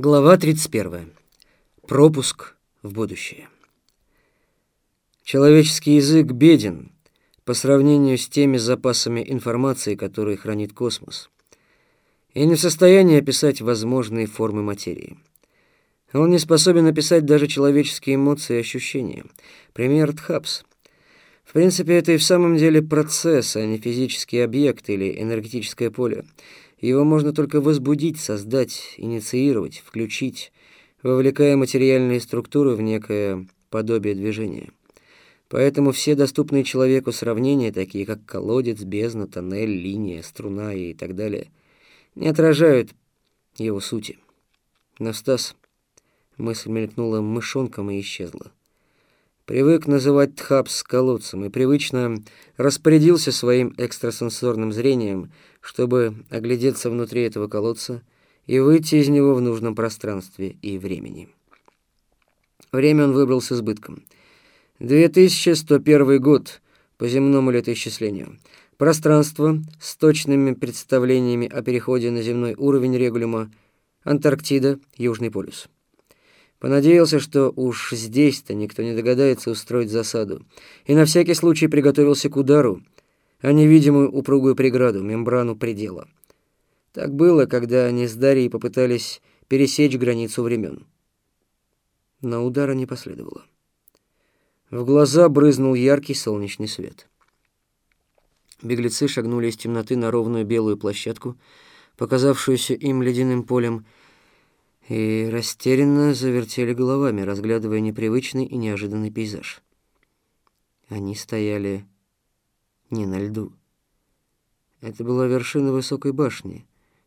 Глава 31. Пропуск в будущее. Человеческий язык беден по сравнению с теми запасами информации, которые хранит космос, и не в состоянии описать возможные формы материи. Он не способен описать даже человеческие эмоции и ощущения. Пример Тхапс. В принципе, это и в самом деле процесс, а не физический объект или энергетическое поле — его можно только возбудить, создать, инициировать, включить, вовлекая материальные структуры в некое подобие движения. Поэтому все доступные человеку сравнения, такие как колодец, бездна, тоннель, линия, струна и так далее, не отражают его сути. Но Стас, мысль мелькнула мышонком и исчезла. Привык называть Тхапс колодцем и привычно распорядился своим экстрасенсорным зрением, чтобы оглядеться внутри этого колодца и выйти из него в нужном пространстве и времени. Время он выбрал с избытком. 2101 год по земному летоисчислению. Пространство с точными представлениями о переходе на земной уровень регулима. Антарктида, Южный полюс. Понадеялся, что уж здесь-то никто не догадается устроить засаду, и на всякий случай приготовился к удару, а невидимую упругую преграду, мембрану предела. Так было, когда они с Дарьей попытались пересечь границу времен. Но удара не последовало. В глаза брызнул яркий солнечный свет. Беглецы шагнули из темноты на ровную белую площадку, показавшуюся им ледяным полем, и растерянно завертели головами, разглядывая непривычный и неожиданный пейзаж. Они стояли не на льду. Это была вершина высокой башни,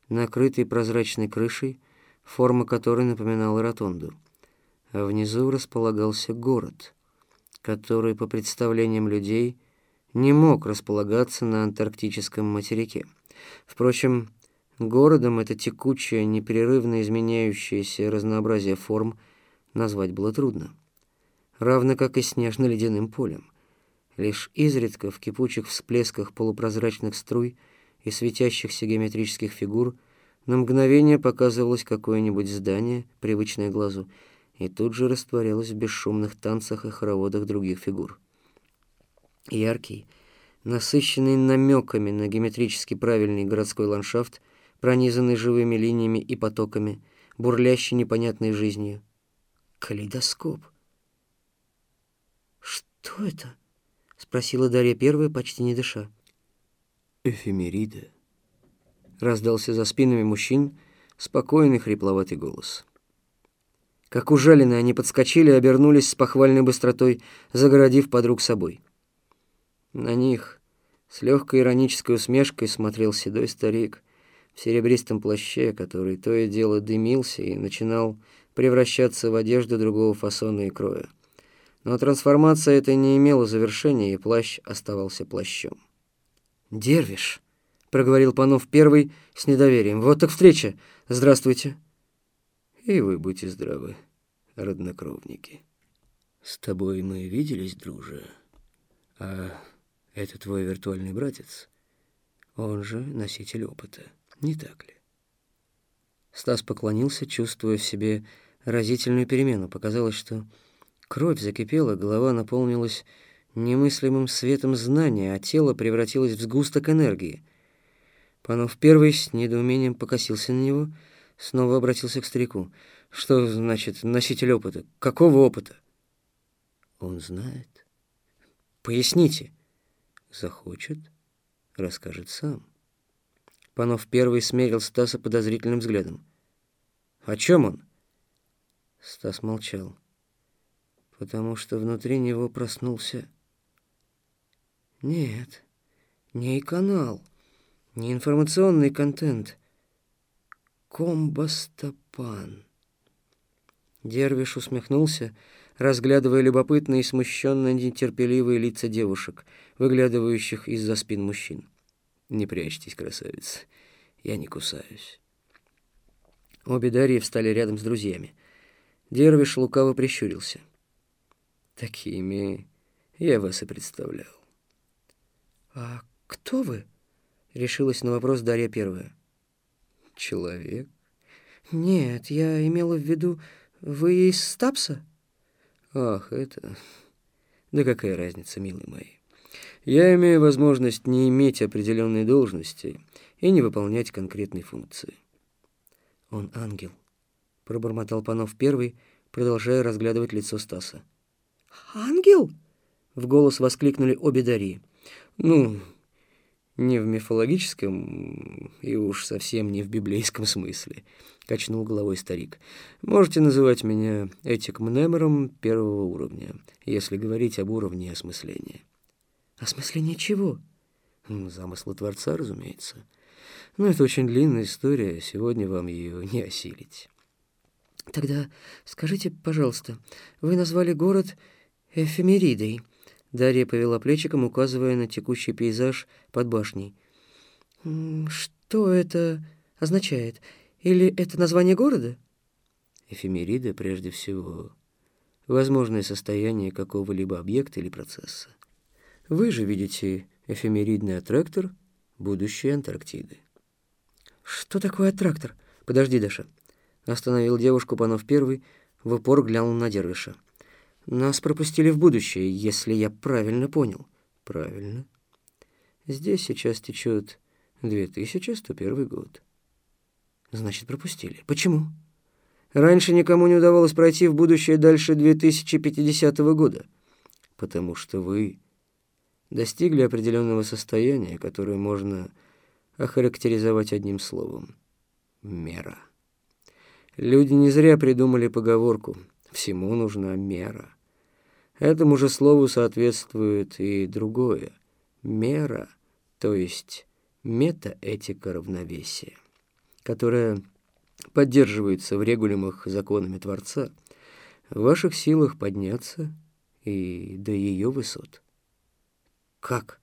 накрытой прозрачной крышей, форма которой напоминала ротонду. А внизу располагался город, который, по представлениям людей, не мог располагаться на антарктическом материке. Впрочем, Городом это текучее, непрерывно изменяющееся разнообразие форм назвать было трудно. Равно как и снежно-ледяным полем. Лишь изредка в кипучих всплесках полупрозрачных струй и светящихся геометрических фигур на мгновение показывалось какое-нибудь здание, привычное глазу, и тут же растворялось в бесшумных танцах и хороводах других фигур. Яркий, насыщенный намеками на геометрически правильный городской ландшафт, пронизанный живыми линиями и потоками, бурлящий непонятной жизнью. Калейдоскоп. «Что это?» — спросила Дарья первая, почти не дыша. «Эфемерида», — раздался за спинами мужчин спокойный хрипловатый голос. Как ужаленные, они подскочили и обернулись с похвальной быстротой, загородив подруг собой. На них с легкой иронической усмешкой смотрел седой старик — в серебристом плаще, который то и дело дымился и начинал превращаться в одежду другого фасона и кроя. Но трансформация эта не имела завершения, и плащ оставался плащом. «Дервиш», — проговорил Панов первый с недоверием. «Вот так встреча! Здравствуйте!» «И вы будьте здравы, роднокровники. С тобой мы виделись, друже, а это твой виртуальный братец, он же носитель опыта». Не так ли? Стас поклонился, чувствуя в себе разительную перемену. Показалось, что кровь закипела, голова наполнилась немыслимым светом знания, а тело превратилось в сгусток энергии. Панов первый с недоумением покосился на него, снова обратился к старику. «Что значит носитель опыта? Какого опыта?» «Он знает». «Поясните». «Захочет, расскажет сам». Панов первый смерил Стаса подозрительным взглядом. «О чем он?» Стас молчал, потому что внутри него проснулся... Нет, не канал, не информационный контент. Комбастопан. Дервиш усмехнулся, разглядывая любопытные и смущенно нетерпеливые лица девушек, выглядывающих из-за спин мужчин. Не прячьтесь, красавица. Я не кусаюсь. Обе Дарьи встали рядом с друзьями. Дервиш лукаво прищурился. Такими я вас и представлял. А кто вы? Решилась на вопрос Дарья первая. Человек. Нет, я имела в виду, вы из Стапса? Ах, это... Да какая разница, милый мой. Я имею возможность не иметь определенной должности и не выполнять конкретной функции. Он ангел, пробормотал Панов первый, продолжая разглядывать лицо Стаса. Ангел? В голос воскликнули обе Дарьи. Ну, не в мифологическом и уж совсем не в библейском смысле, качнул головой старик. Можете называть меня этик-мнемером первого уровня, если говорить об уровне осмысления. Осмысление чего? Замысла Творца, разумеется. Но это очень длинная история, сегодня вам ее не осилить. Тогда скажите, пожалуйста, вы назвали город Эфемеридой. Дарья повела плечиком, указывая на текущий пейзаж под башней. Что это означает? Или это название города? Эфемерида, прежде всего, возможное состояние какого-либо объекта или процесса. Вы же видите эфемеридный аттрактор будущей Антарктиды. Что такое аттрактор? Подожди, Даша. Остановил девушку Панов первый, в упор глянул на Дервиша. Нас пропустили в будущее, если я правильно понял. Правильно. Здесь сейчас течет 2101 год. Значит, пропустили. Почему? Раньше никому не удавалось пройти в будущее дальше 2050 года. Потому что вы достигли определенного состояния, которое можно охарактеризовать одним словом — мера. Люди не зря придумали поговорку «всему нужна мера». Этому же слову соответствует и другое — мера, то есть метаэтика равновесия, которая поддерживается в регулимах законами Творца, в ваших силах подняться и до ее высот. Как?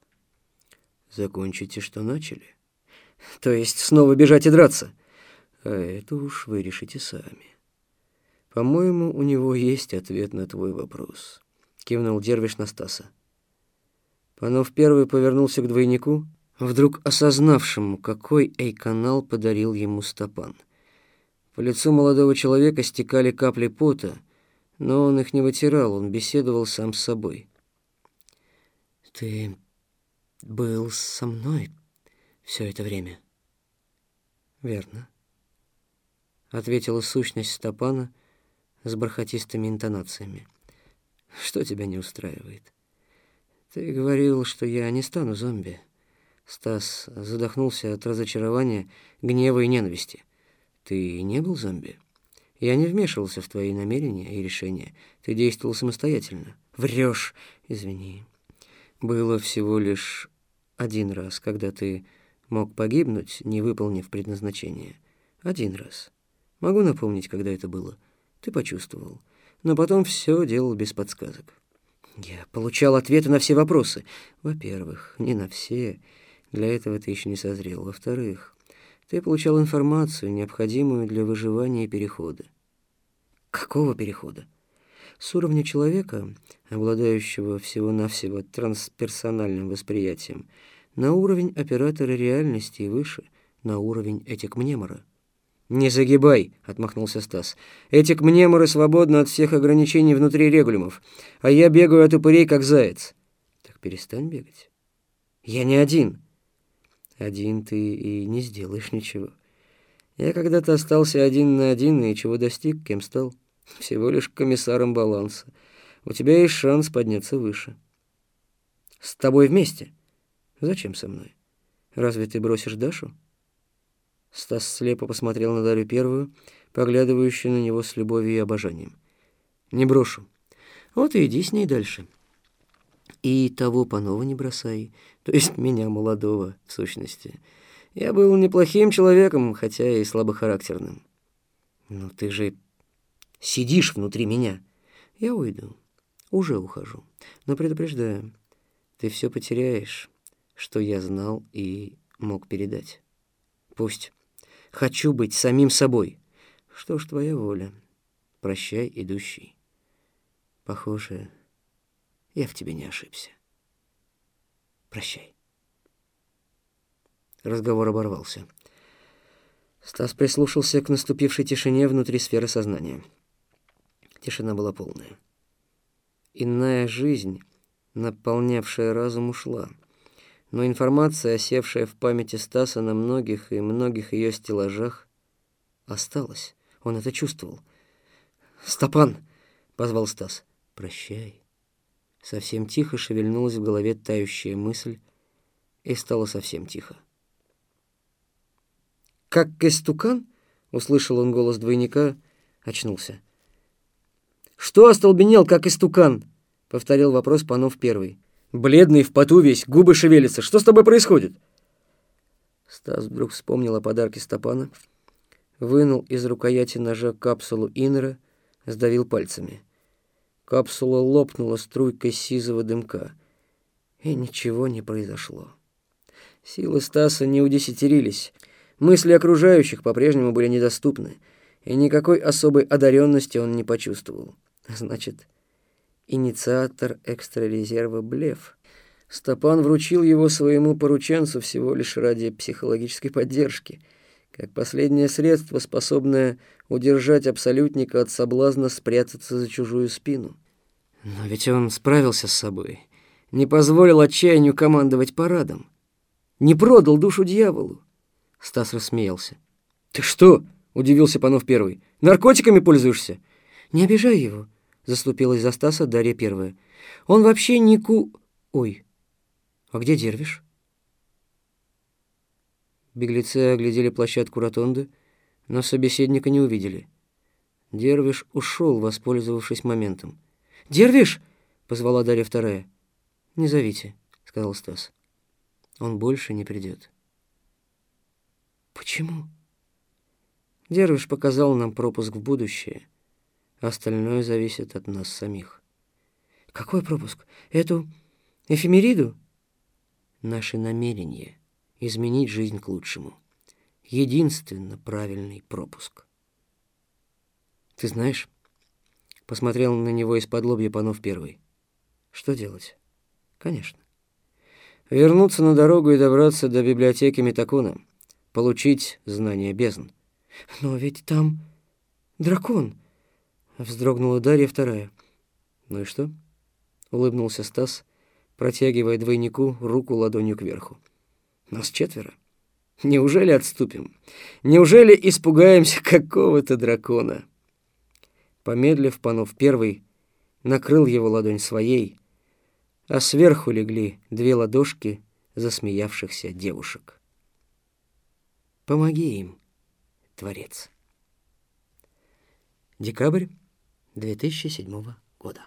Закончите, что начали. То есть снова бежать и драться? А это уж вы решите сами. По-моему, у него есть ответ на твой вопрос. Кивнул Дервиш на Стаса. Панов первый повернулся к двойнику, вдруг осознавшему, какой эй-канал подарил ему Стопан. По лицу молодого человека стекали капли пота, но он их не вытирал, он беседовал сам с собой. «Ты был со мной все это время?» «Верно», — ответила сущность Стопана с бархатистыми интонациями. «Что тебя не устраивает?» «Ты говорил, что я не стану зомби». Стас задохнулся от разочарования, гнева и ненависти. «Ты не был зомби?» «Я не вмешивался в твои намерения и решения. Ты действовал самостоятельно». «Врешь!» «Извини. Было всего лишь один раз, когда ты мог погибнуть, не выполнив предназначение. Один раз. Могу напомнить, когда это было. Ты почувствовал. Но потом все делал без подсказок. Я получал ответы на все вопросы. Во-первых, не на все. Для этого ты еще не созрел. Во-вторых, ты получал информацию, необходимую для выживания и перехода. Какого перехода? С уровня человека, обладающего всего-навсего трансперсональным восприятием, на уровень оператора реальности и выше, на уровень этик мнемора. «Не загибай», — отмахнулся Стас. «Этик мнеморы свободны от всех ограничений внутри регулимов, а я бегаю от упырей, как заяц». «Так перестань бегать». «Я не один». «Один ты и не сделаешь ничего. Я когда-то остался один на один, и чего достиг, кем стал?» Всего лишь комиссаром баланса. У тебя есть шанс подняться выше. С тобой вместе? Зачем со мной? Разве ты бросишь Дашу? Стас слепо посмотрел на Дарью Первую, поглядывающую на него с любовью и обожанием. Не брошу. Вот и иди с ней дальше. И того Панова не бросай, то есть меня, молодого, в сущности. Я был неплохим человеком, хотя и слабохарактерным. Но ты же Сидишь внутри меня. Я уйду. Уже ухожу. Но предупреждаю, ты все потеряешь, что я знал и мог передать. Пусть. Хочу быть самим собой. Что ж, твоя воля. Прощай, идущий. Похоже, я в тебе не ошибся. Прощай. Разговор оборвался. Стас прислушался к наступившей тишине внутри сферы сознания. Тишина была полная. Иная жизнь, наполнявшая разум, ушла. Но информация, осевшая в памяти Стаса на многих и многих ее стеллажах, осталась. Он это чувствовал. «Стопан!» — позвал Стас. «Прощай». Совсем тихо шевельнулась в голове тающая мысль, и стало совсем тихо. «Как истукан?» — услышал он голос двойника, очнулся. «Что остолбенел, как истукан?» — повторил вопрос Панов первый. «Бледный, в поту весь, губы шевелятся. Что с тобой происходит?» Стас вдруг вспомнил о подарке Стопана, вынул из рукояти ножа капсулу Иннера, сдавил пальцами. Капсула лопнула струйкой сизого дымка, и ничего не произошло. Силы Стаса не удесятерились — Мысли окружающих по-прежнему были недоступны, и никакой особой одаренности он не почувствовал. Значит, инициатор экстрарезерва блеф. Стопан вручил его своему порученцу всего лишь ради психологической поддержки, как последнее средство, способное удержать абсолютника от соблазна спрятаться за чужую спину. Но ведь он справился с собой, не позволил отчаянию командовать парадом, не продал душу дьяволу. Стас рассмеялся. «Ты что?» — удивился Панов Первый. «Наркотиками пользуешься?» «Не обижай его», — заступилась за Стаса Дарья Первая. «Он вообще не ку...» «Ой, а где Дервиш?» Беглецы оглядели площадку ротонды, но собеседника не увидели. Дервиш ушел, воспользовавшись моментом. «Дервиш!» — позвала Дарья Вторая. «Не зовите», — сказал Стас. «Он больше не придет». Почему? Дервиш показал нам пропуск в будущее. Остальное зависит от нас самих. Какой пропуск? Эту эфемериду? Наше намерение изменить жизнь к лучшему. Единственно правильный пропуск. Ты знаешь, посмотрел на него из-под лобья Панов первый. Что делать? Конечно. Вернуться на дорогу и добраться до библиотеки Метакуна получить знания бездн. «Но ведь там дракон!» — вздрогнула Дарья вторая. «Ну и что?» — улыбнулся Стас, протягивая двойнику руку ладонью кверху. «Нас четверо. Неужели отступим? Неужели испугаемся какого-то дракона?» Помедлив, Панов первый накрыл его ладонь своей, а сверху легли две ладошки засмеявшихся девушек. Помоги им, Творец. Декабрь 2007 года.